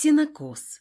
Синокос.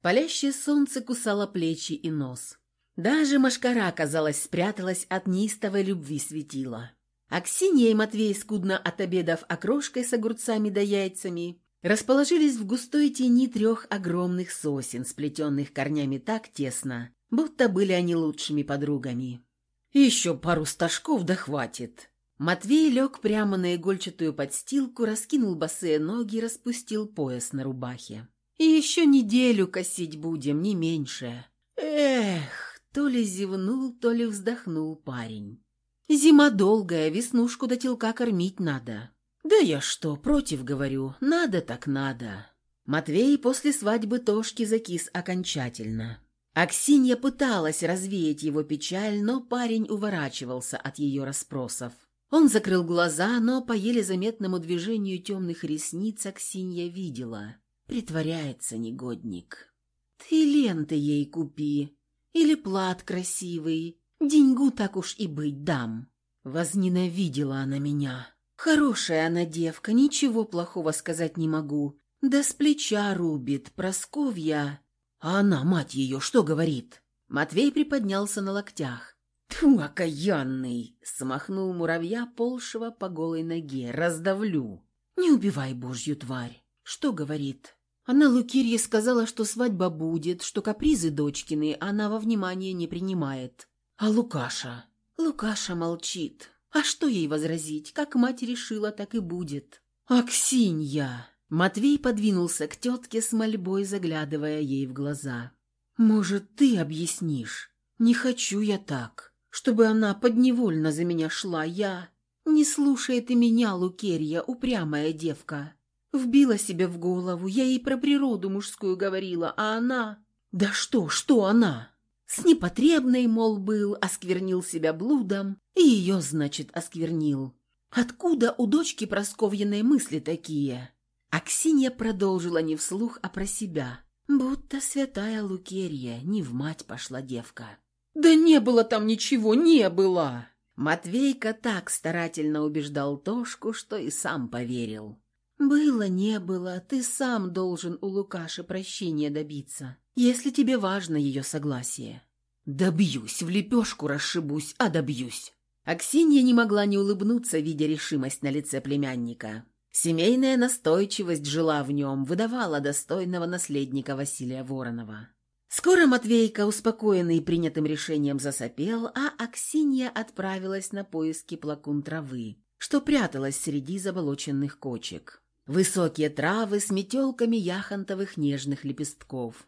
Палящее солнце кусало плечи и нос. Даже машкара, казалось, спряталась от неистовой любви светила. Аксинья и Матвей, скудно отобедав окрошкой с огурцами да яйцами, расположились в густой тени трех огромных сосен, сплетенных корнями так тесно, будто были они лучшими подругами. «Еще пару стажков да хватит!» Матвей лег прямо на игольчатую подстилку, раскинул босые ноги распустил пояс на рубахе. «И еще неделю косить будем, не меньше!» «Эх!» То ли зевнул, то ли вздохнул парень. «Зима долгая, веснушку до телка кормить надо». «Да я что, против говорю, надо так надо». Матвей после свадьбы Тошки закис окончательно. Аксинья пыталась развеять его печаль, но парень уворачивался от ее расспросов. Он закрыл глаза, но по еле заметному движению темных ресниц Аксинья видела. Притворяется негодник. «Ты ленты ей купи, или плат красивый, деньгу так уж и быть дам». Возненавидела она меня. Хорошая она девка, ничего плохого сказать не могу. Да с плеча рубит, Просковья. А она, мать ее, что говорит? Матвей приподнялся на локтях. «Тьфу, окаянный!» — смахнул муравья, полшего по голой ноге. «Раздавлю!» «Не убивай божью тварь!» «Что говорит?» Она Лукирье сказала, что свадьба будет, что капризы дочкины она во внимание не принимает. «А Лукаша?» Лукаша молчит. А что ей возразить? Как мать решила, так и будет. «Аксинья!» Матвей подвинулся к тетке с мольбой, заглядывая ей в глаза. «Может, ты объяснишь? Не хочу я так, чтобы она подневольно за меня шла. Я... Не слушай ты меня, Лукерья, упрямая девка. Вбила себе в голову, я ей про природу мужскую говорила, а она... Да что, что она? С непотребной, мол, был, осквернил себя блудом, и ее, значит, осквернил. Откуда у дочки Просковьиной мысли такие? Аксинья продолжила не вслух, а про себя. Будто святая Лукерья, не в мать пошла девка. «Да не было там ничего, не было!» Матвейка так старательно убеждал Тошку, что и сам поверил. «Было, не было, ты сам должен у Лукаши прощения добиться, если тебе важно ее согласие». «Добьюсь, в лепешку расшибусь, а добьюсь». Аксинья не могла не улыбнуться, видя решимость на лице племянника. Семейная настойчивость жила в нем, выдавала достойного наследника Василия Воронова. Скоро Матвейка, успокоенный принятым решением, засопел, а Аксинья отправилась на поиски плакун травы, что пряталась среди заболоченных кочек. Высокие травы с метелками яхонтовых нежных лепестков.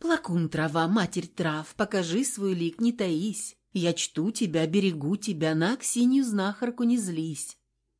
«Плакун трава, матерь трав, покажи свой лик, не таись. Я чту тебя, берегу тебя, на Аксинью знахарку не злись».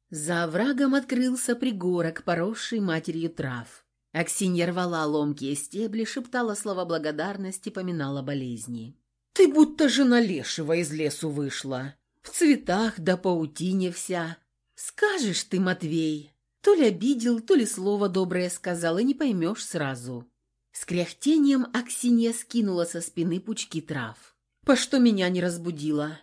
За оврагом открылся пригорок, поросший матерью трав. Аксинья рвала ломкие стебли, шептала слова благодарности, поминала болезни. «Ты будто жена лешего из лесу вышла. В цветах да паутине вся. Скажешь ты, Матвей, то ли обидел, то ли слово доброе сказал, и не поймешь сразу. С кряхтением Аксинья скинула со спины пучки трав. «По что меня не разбудила?»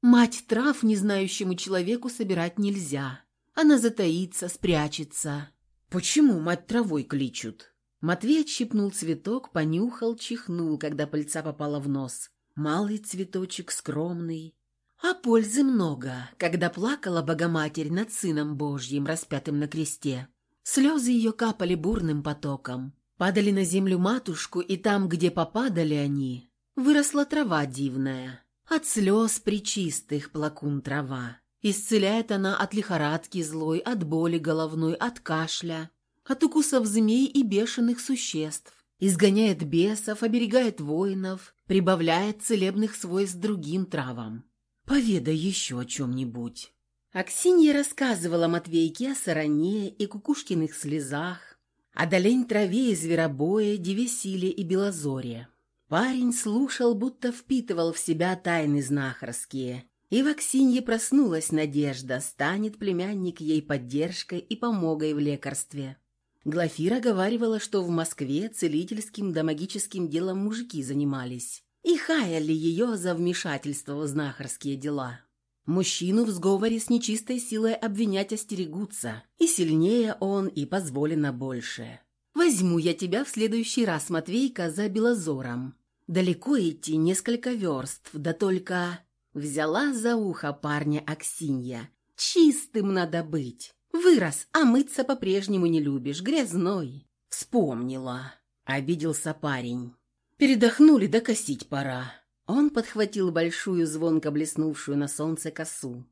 «Мать трав незнающему человеку собирать нельзя. Она затаится, спрячется». «Почему мать травой кличут?» Матвей отщипнул цветок, понюхал, чихнул, когда пыльца попала в нос. Малый цветочек, скромный, а пользы много, когда плакала Богоматерь над Сыном Божьим, распятым на кресте. Слезы ее капали бурным потоком. Падали на землю матушку, и там, где попадали они, выросла трава дивная. От слез причистых плакун трава. Исцеляет она от лихорадки злой, от боли головной, от кашля, от укусов змей и бешеных существ. Изгоняет бесов, оберегает воинов, прибавляет целебных свойств другим травам. Поведай еще о чем-нибудь». Аксинья рассказывала Матвейке о саране и кукушкиных слезах, о долень траве и зверобое, девесиле и белозоре. Парень слушал, будто впитывал в себя тайны знахарские, и в Аксинье проснулась надежда, станет племянник ей поддержкой и помогой в лекарстве. Глафира говаривала, что в Москве целительским да магическим делом мужики занимались и хаяли ее за вмешательство в знахарские дела. Мужчину в сговоре с нечистой силой обвинять остерегутся, и сильнее он, и позволено больше. Возьму я тебя в следующий раз, Матвейка, за Белозором. Далеко идти несколько верст, да только...» Взяла за ухо парня Аксинья. «Чистым надо быть. Вырос, а мыться по-прежнему не любишь, грязной». «Вспомнила», — обиделся парень. «Передохнули, да пора». Он подхватил большую, звонко блеснувшую на солнце косу.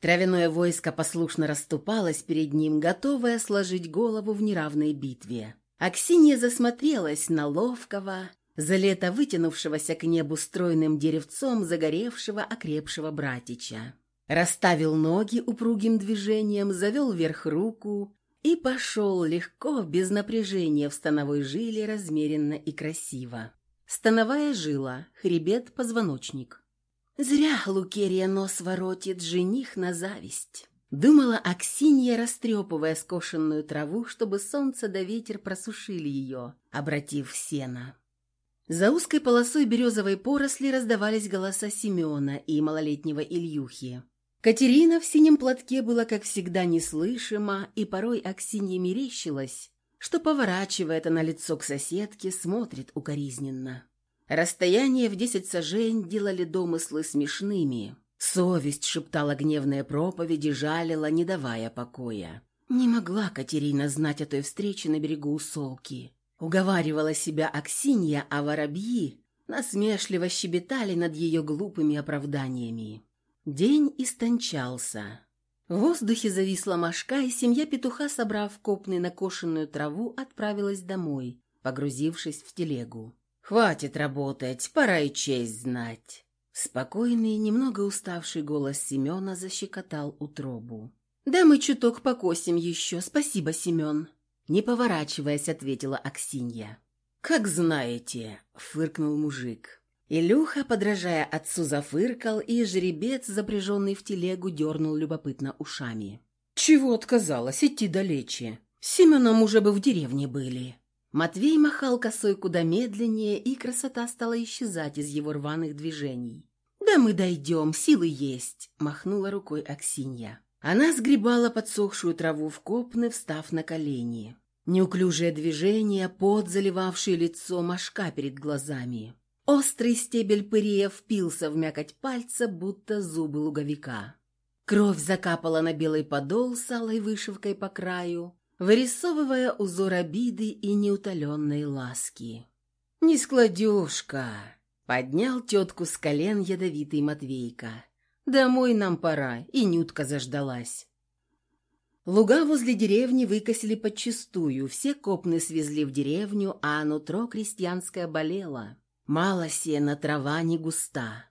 Травяное войско послушно расступалось перед ним, готовое сложить голову в неравной битве. Аксинья засмотрелась на ловкого, за лето вытянувшегося к небу стройным деревцом загоревшего, окрепшего братича. Расставил ноги упругим движением, завел вверх руку и пошел легко, без напряжения в становой жиле, размеренно и красиво. Становая жила, хребет, позвоночник. Зря Лукерия нос воротит, жених на зависть. Думала Аксинья, растрепывая скошенную траву, чтобы солнце да ветер просушили ее, обратив в сено. За узкой полосой березовой поросли раздавались голоса Семена и малолетнего Ильюхи. Катерина в синем платке была, как всегда, неслышима, и порой Аксинья мерещилась, что, поворачивая это на лицо к соседке, смотрит укоризненно. Расстояние в десять сажень делали домыслы смешными. Совесть шептала гневные проповеди, жалила, не давая покоя. Не могла Катерина знать о той встрече на берегу Усолки. Уговаривала себя Аксинья, а воробьи насмешливо щебетали над ее глупыми оправданиями. День истончался. В воздухе зависла мошка, и семья петуха, собрав копны накошенную траву, отправилась домой, погрузившись в телегу. «Хватит работать, пора и честь знать». Спокойный, немного уставший голос Семена защекотал утробу. «Да мы чуток покосим еще, спасибо, Семен». Не поворачиваясь, ответила Аксинья. «Как знаете», — фыркнул мужик. Илюха, подражая отцу, зафыркал, и жеребец, запряженный в телегу, дернул любопытно ушами. «Чего отказалась? Идти далече. С Семеном уже бы в деревне были». Матвей махал косой куда медленнее, и красота стала исчезать из его рваных движений. «Да мы дойдем, силы есть», — махнула рукой Аксинья. Она сгребала подсохшую траву в копны, встав на колени. Неуклюжее движение, пот, заливавший лицо, мошка перед глазами. Острый стебель пырия впился в мякоть пальца, будто зубы луговика. Кровь закапала на белый подол с алой вышивкой по краю, вырисовывая узор обиды и неутоленной ласки. «Нескладюшка!» — поднял тетку с колен ядовитый Матвейка. «Домой нам пора, и Нютка заждалась». Луга возле деревни выкосили подчистую, все копны свезли в деревню, а нутро крестьянское болело. Мало сена, трава не густа.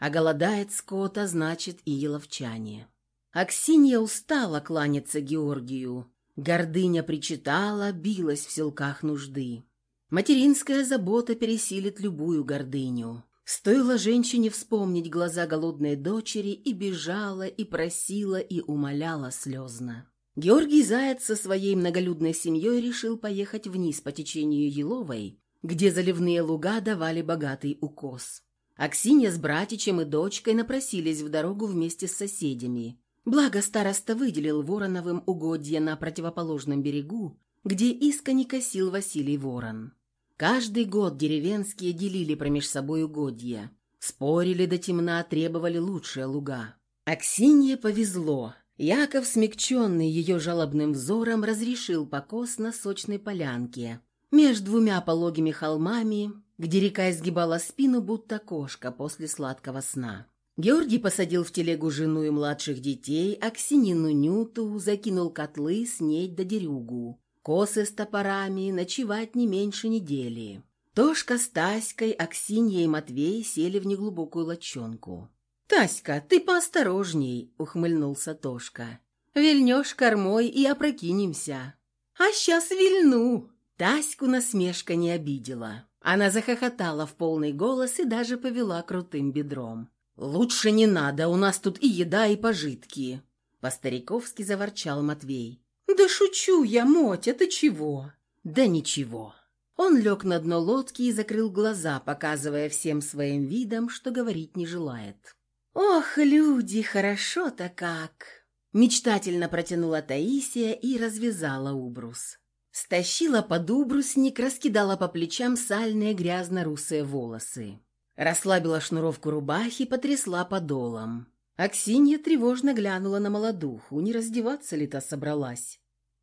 А голодает скот, а значит и еловчане. Аксинья устала кланяться Георгию. Гордыня причитала, билась в селках нужды. Материнская забота пересилит любую гордыню. Стоило женщине вспомнить глаза голодной дочери и бежала, и просила, и умоляла слезно. Георгий Заяц со своей многолюдной семьей решил поехать вниз по течению Еловой, где заливные луга давали богатый укос. Аксинья с братичем и дочкой напросились в дорогу вместе с соседями. Благо староста выделил Вороновым угодья на противоположном берегу, где искони косил Василий Ворон. Каждый год деревенские делили промеж собой угодья. Спорили до темна, требовали лучшие луга. Аксинье повезло. Яков, смягченный ее жалобным взором, разрешил покос на сочной полянке, между двумя пологими холмами, где река изгибала спину, будто кошка после сладкого сна. Георгий посадил в телегу жену и младших детей, Аксинину Нюту, закинул котлы, снедь да дерюгу. Косы с топорами, ночевать не меньше недели. Тошка с Таськой, Аксинья и Матвей сели в неглубокую лочонку. «Таська, ты поосторожней», — ухмыльнулся Тошка. «Вильнешь кормой и опрокинемся». «А сейчас вильну!» Таську насмешка не обидела. Она захохотала в полный голос и даже повела крутым бедром. «Лучше не надо, у нас тут и еда, и пожитки!» По-стариковски заворчал Матвей. «Да шучу я, Мотя, ты чего?» «Да ничего». Он лег на дно лодки и закрыл глаза, показывая всем своим видом, что говорить не желает. «Ох, люди, хорошо-то как!» Мечтательно протянула Таисия и развязала убрус. Стащила под убрусник, раскидала по плечам сальные грязно-русые волосы. Расслабила шнуровку рубахи, потрясла подолом. Аксинья тревожно глянула на молодуху, не раздеваться ли та собралась.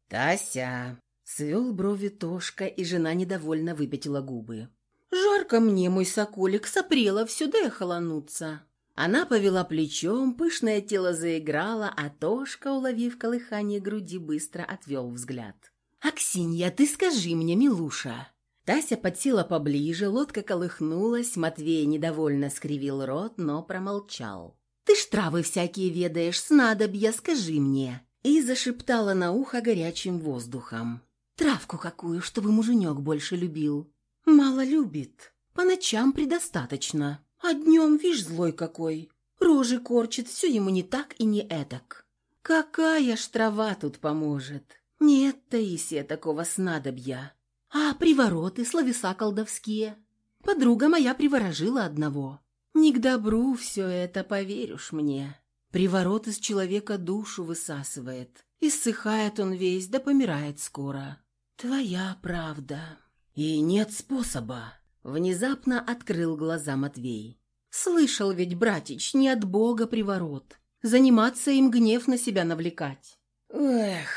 «Тася!» — свел брови Тошка, и жена недовольно выпятила губы. «Жарко мне, мой соколик, сопрела все, да холонуться». Она повела плечом, пышное тело заиграло, а Тошка, уловив колыхание груди, быстро отвел взгляд. «Аксинья, ты скажи мне, милуша!» Тася подсела поближе, лодка колыхнулась, Матвей недовольно скривил рот, но промолчал. «Ты ж травы всякие ведаешь, снадобья, скажи мне!» И зашептала на ухо горячим воздухом. «Травку какую, чтобы муженек больше любил?» «Мало любит. По ночам предостаточно. А днем, вишь, злой какой. Рожи корчит, все ему не так и не этак. Какая ж трава тут поможет? Нет, Таисия, такого снадобья. А привороты, словеса колдовские? Подруга моя приворожила одного. Не к добру все это, поверишь мне. Приворот из человека душу высасывает. Иссыхает он весь, да помирает скоро. Твоя правда. И нет способа. Внезапно открыл глаза Матвей. «Слышал ведь, братич, не от Бога приворот. Заниматься им гнев на себя навлекать». «Эх...»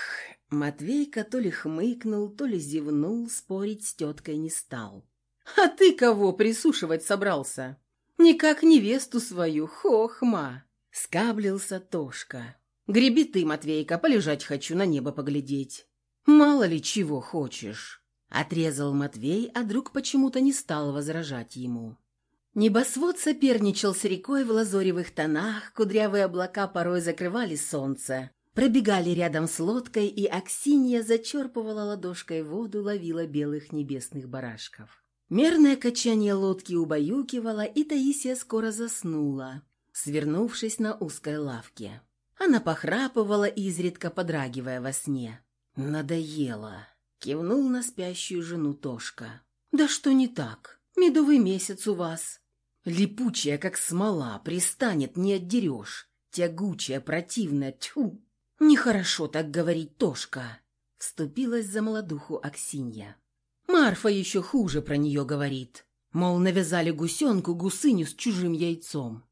Матвейка то ли хмыкнул, то ли зевнул, спорить с теткой не стал. «А ты кого присушивать собрался? Никак невесту свою, хохма!» Скаблился Тошка. «Греби ты, Матвейка, полежать хочу, на небо поглядеть. Мало ли чего хочешь». Отрезал Матвей, а друг почему-то не стал возражать ему. Небосвод соперничал с рекой в лазоревых тонах, кудрявые облака порой закрывали солнце. Пробегали рядом с лодкой, и Аксинья зачерпывала ладошкой воду, ловила белых небесных барашков. Мерное качание лодки убаюкивало, и Таисия скоро заснула, свернувшись на узкой лавке. Она похрапывала, изредка подрагивая во сне. «Надоело!» Кивнул на спящую жену Тошка. «Да что не так? Медовый месяц у вас. Липучая, как смола, пристанет, не отдерешь. Тягучая, противная, тьфу!» «Нехорошо так говорить, Тошка!» Вступилась за молодуху Аксинья. Марфа еще хуже про нее говорит. Мол, навязали гусенку гусыню с чужим яйцом.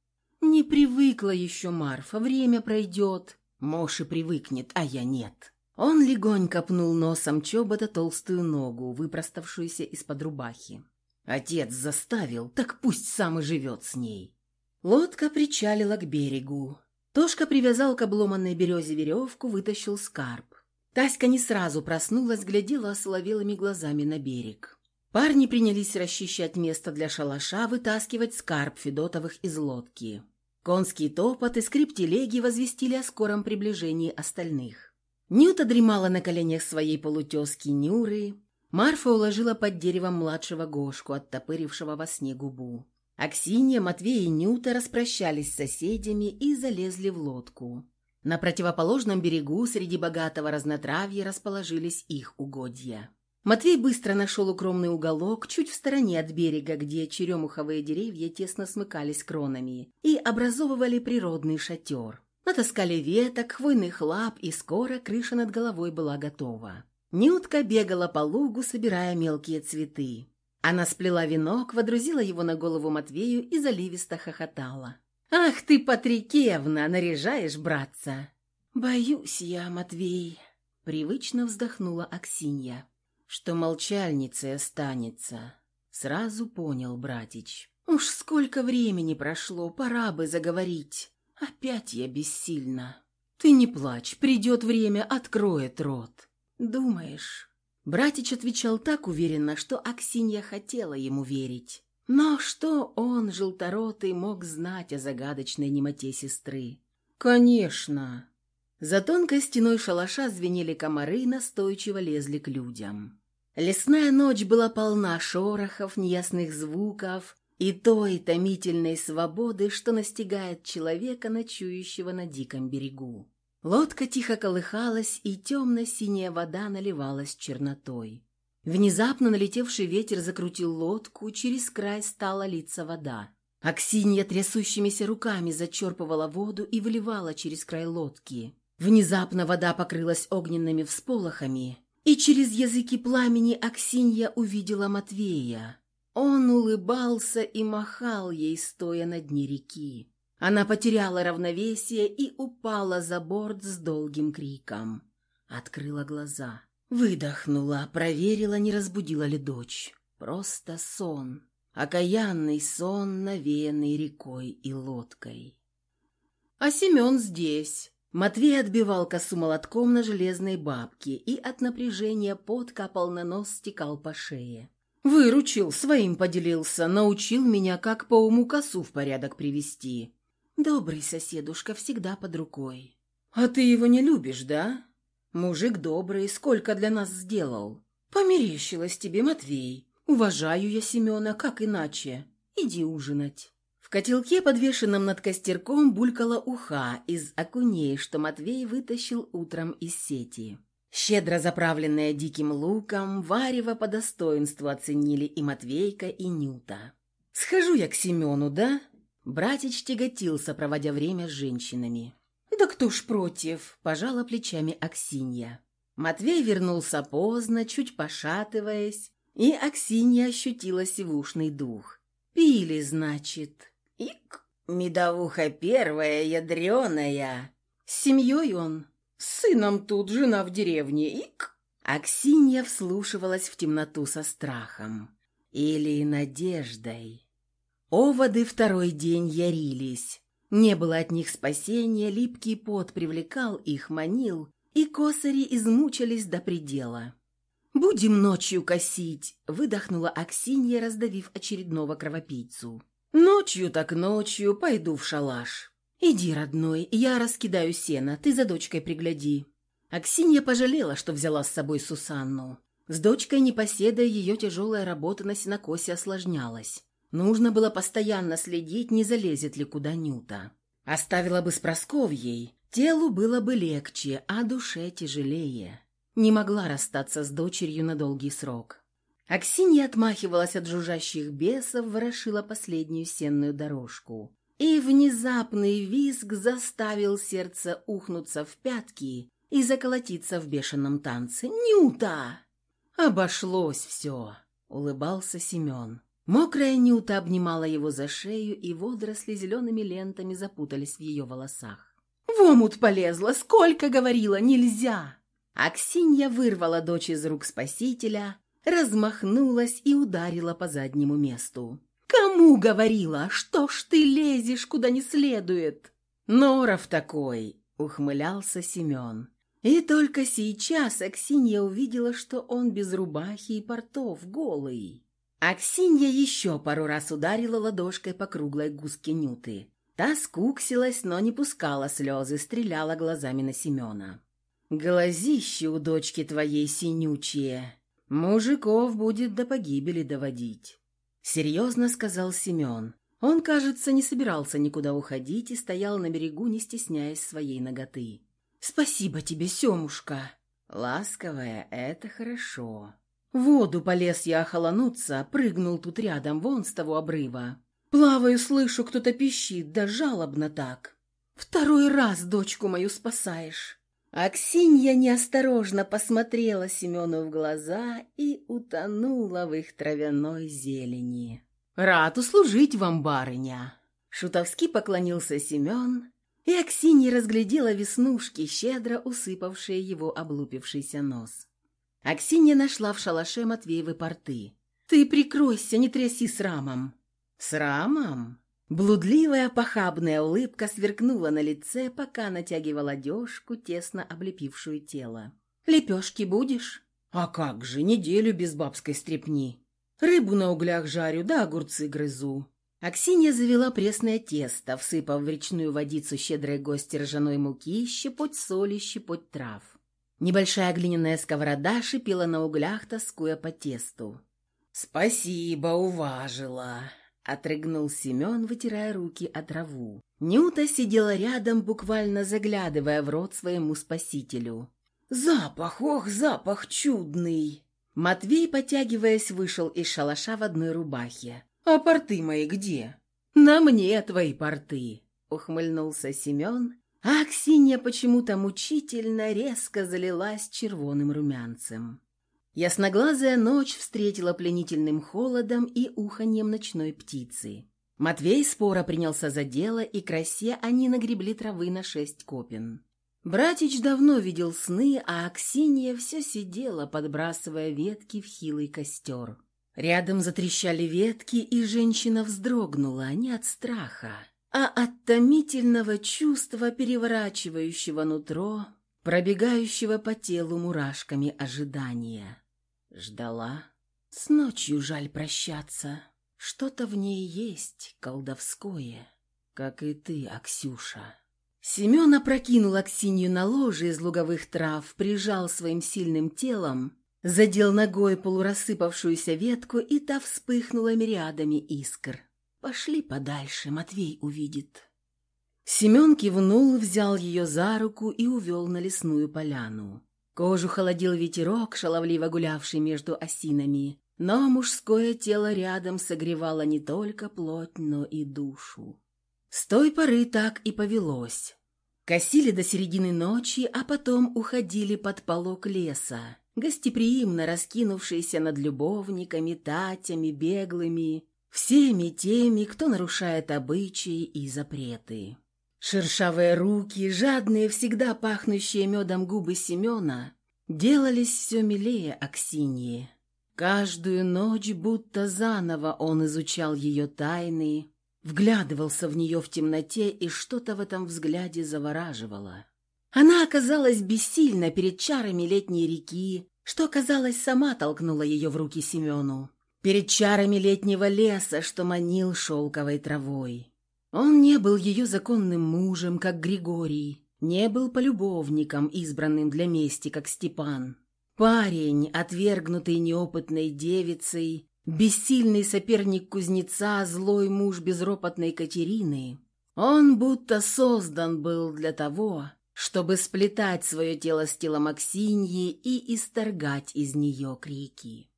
Не привыкла еще Марфа, время пройдет. Мош и привыкнет, а я нет. Он легонько пнул носом чобота толстую ногу, выпроставшуюся из-под рубахи. Отец заставил, так пусть сам и живет с ней. Лодка причалила к берегу. Тошка привязал к обломанной березе веревку, вытащил скарб. Таська не сразу проснулась, глядела осоловелыми глазами на берег. Парни принялись расчищать место для шалаша, вытаскивать скарб Федотовых из лодки. Конский топот и скрип телеги возвестили о скором приближении остальных. Нюта дремала на коленях своей полутезки Нюры. Марфа уложила под деревом младшего Гошку, оттопырившего во сне губу. Аксинья, Матвей и Нюта распрощались с соседями и залезли в лодку. На противоположном берегу среди богатого разнотравья расположились их угодья. Матвей быстро нашел укромный уголок чуть в стороне от берега, где черемуховые деревья тесно смыкались кронами и образовывали природный шатер. Натаскали веток, хвойных лап, и скоро крыша над головой была готова. Нютка бегала по лугу, собирая мелкие цветы. Она сплела венок, водрузила его на голову Матвею и заливисто хохотала. «Ах ты, Патрикевна, наряжаешь, братца!» «Боюсь я, Матвей», — привычно вздохнула Аксинья, «что молчальницей останется». Сразу понял братич. «Уж сколько времени прошло, пора бы заговорить. Опять я бессильна. Ты не плачь, придет время, откроет рот. Думаешь? Братич отвечал так уверенно, что Аксинья хотела ему верить. Но что он, желторотый, мог знать о загадочной немоте сестры? Конечно. За тонкой стеной шалаша звенели комары и настойчиво лезли к людям. Лесная ночь была полна шорохов, неясных звуков, и той томительной свободы, что настигает человека, ночующего на диком берегу. Лодка тихо колыхалась, и темно-синяя вода наливалась чернотой. Внезапно налетевший ветер закрутил лодку, через край стала литься вода. Аксинья трясущимися руками зачерпывала воду и выливала через край лодки. Внезапно вода покрылась огненными всполохами, и через языки пламени Аксинья увидела Матвея. Он улыбался и махал ей, стоя на дне реки. Она потеряла равновесие и упала за борт с долгим криком. Открыла глаза. Выдохнула, проверила, не разбудила ли дочь. Просто сон. Окаянный сон, навеянный рекой и лодкой. А Семен здесь. Матвей отбивал косу молотком на железной бабке и от напряжения пот капал на нос, стекал по шее. Выручил, своим поделился, научил меня, как по уму косу в порядок привести. Добрый соседушка всегда под рукой. А ты его не любишь, да? Мужик добрый, сколько для нас сделал. Померещилось тебе, Матвей. Уважаю я Семена, как иначе. Иди ужинать. В котелке, подвешенном над костерком, булькала уха из окуней, что Матвей вытащил утром из сети. Щедро заправленная диким луком, варево по достоинству оценили и Матвейка, и Нюта. «Схожу я к Семену, да?» Братич тяготился, проводя время с женщинами. «Да кто ж против?» – пожала плечами Аксинья. Матвей вернулся поздно, чуть пошатываясь, и Аксинья ощутила сивушный дух. «Пили, значит?» Ик, медовуха первая, ядреная. С семьей он, с сыном тут, жена в деревне. Ик. Аксинья вслушивалась в темноту со страхом. Или надеждой. Оводы второй день ярились. Не было от них спасения, липкий пот привлекал их, манил, и косари измучились до предела. «Будем ночью косить», — выдохнула Аксинья, раздавив очередного кровопийцу. Ночью так ночью пойду в шалаш. Иди, родной, я раскидаю сено, ты за дочкой пригляди. Аксинья пожалела, что взяла с собой Сусанну. С дочкой непоседой ее тяжелая работа на сенокосе осложнялась. Нужно было постоянно следить, не залезет ли куда Нюта. Оставила бы с Просковьей, телу было бы легче, а душе тяжелее. Не могла расстаться с дочерью на долгий срок. Аксинья отмахивалась от жужжащих бесов, ворошила последнюю сенную дорожку. И внезапный визг заставил сердце ухнуться в пятки и заколотиться в бешеном танце. «Нюта!» «Обошлось все!» — улыбался Семен. Мокрая Нюта обнимала его за шею, и водоросли зелеными лентами запутались в ее волосах. «В омут полезла! Сколько говорила! Нельзя!» Аксинья вырвала дочь из рук спасителя, размахнулась и ударила по заднему месту. «Кому говорила? Что ж ты лезешь, куда не следует?» «Норов такой!» — ухмылялся Семен. И только сейчас Аксинья увидела, что он без рубахи и портов, голый. Аксинья еще пару раз ударила ладошкой по круглой гуске Нюты. Та скуксилась, но не пускала слезы, стреляла глазами на Семена. «Глазище у дочки твоей синючие!» Мужиков будет до погибели доводить. Серьезно сказал Семен. Он, кажется, не собирался никуда уходить и стоял на берегу, не стесняясь своей ноготы. «Спасибо тебе, Семушка!» «Ласковая, это хорошо!» В воду полез я охолонуться, прыгнул тут рядом, вон с того обрыва. Плаваю, слышу, кто-то пищит, да жалобно так. «Второй раз дочку мою спасаешь!» Аксинья неосторожно посмотрела Семену в глаза и утонула в их травяной зелени. «Рад услужить вам, барыня!» Шутовски поклонился Семен, и Аксинья разглядела веснушки, щедро усыпавшие его облупившийся нос. Аксинья нашла в шалаше Матвеевы порты. «Ты прикройся, не тряси срамом!» «Срамом?» Блудливая похабная улыбка сверкнула на лице, пока натягивала одежку, тесно облепившую тело. «Лепешки будешь?» «А как же, неделю без бабской стрепни. Рыбу на углях жарю, да огурцы грызу». Аксинья завела пресное тесто, всыпав в речную водицу щедрой гости ржаной муки, щепоть соли, щепоть трав. Небольшая глиняная сковорода шипела на углях, тоскуя по тесту. «Спасибо, уважила!» Отрыгнул Семен, вытирая руки о траву. Нюта сидела рядом, буквально заглядывая в рот своему спасителю. «Запах, ох, запах чудный!» Матвей, потягиваясь, вышел из шалаша в одной рубахе. «А порты мои где?» «На мне твои порты!» — ухмыльнулся Семен, а Аксинья почему-то мучительно резко залилась червоным румянцем. Ясноглазая ночь встретила пленительным холодом и уханьем ночной птицы. Матвей спора принялся за дело, и к они нагребли травы на шесть копин. Братич давно видел сны, а Аксинья все сидела, подбрасывая ветки в хилый костер. Рядом затрещали ветки, и женщина вздрогнула не от страха, а от томительного чувства, переворачивающего нутро, пробегающего по телу мурашками ожидания. Ждала. С ночью жаль прощаться. Что-то в ней есть колдовское, как и ты, Аксюша. Семен опрокинул Аксинью на ложе из луговых трав, прижал своим сильным телом, задел ногой полурассыпавшуюся ветку, и та вспыхнула мириадами искр. «Пошли подальше, Матвей увидит». Семен кивнул, взял ее за руку и увел на лесную поляну. Кожу холодил ветерок, шаловливо гулявший между осинами, но мужское тело рядом согревало не только плоть, но и душу. С той поры так и повелось. Косили до середины ночи, а потом уходили под полог леса, гостеприимно раскинувшийся над любовниками, татями, беглыми, всеми теми, кто нарушает обычаи и запреты. Шершавые руки, жадные, всегда пахнущие медом губы Семена, делались все милее Аксиньи. Каждую ночь будто заново он изучал ее тайны, вглядывался в нее в темноте, и что-то в этом взгляде завораживало. Она оказалась бессильна перед чарами летней реки, что, казалось, сама толкнула ее в руки Семену. Перед чарами летнего леса, что манил шелковой травой. Он не был ее законным мужем, как Григорий, не был полюбовником, избранным для мести, как Степан. Парень, отвергнутый неопытной девицей, бессильный соперник кузнеца, злой муж безропотной Катерины, он будто создан был для того, чтобы сплетать свое тело с телом Аксиньи и исторгать из нее крики.